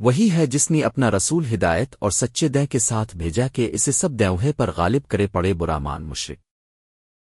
وہی ہے جس نے اپنا رسول ہدایت اور سچے دہ کے ساتھ بھیجا کہ اسے سب دیوہے پر غالب کرے پڑے برامان مشرق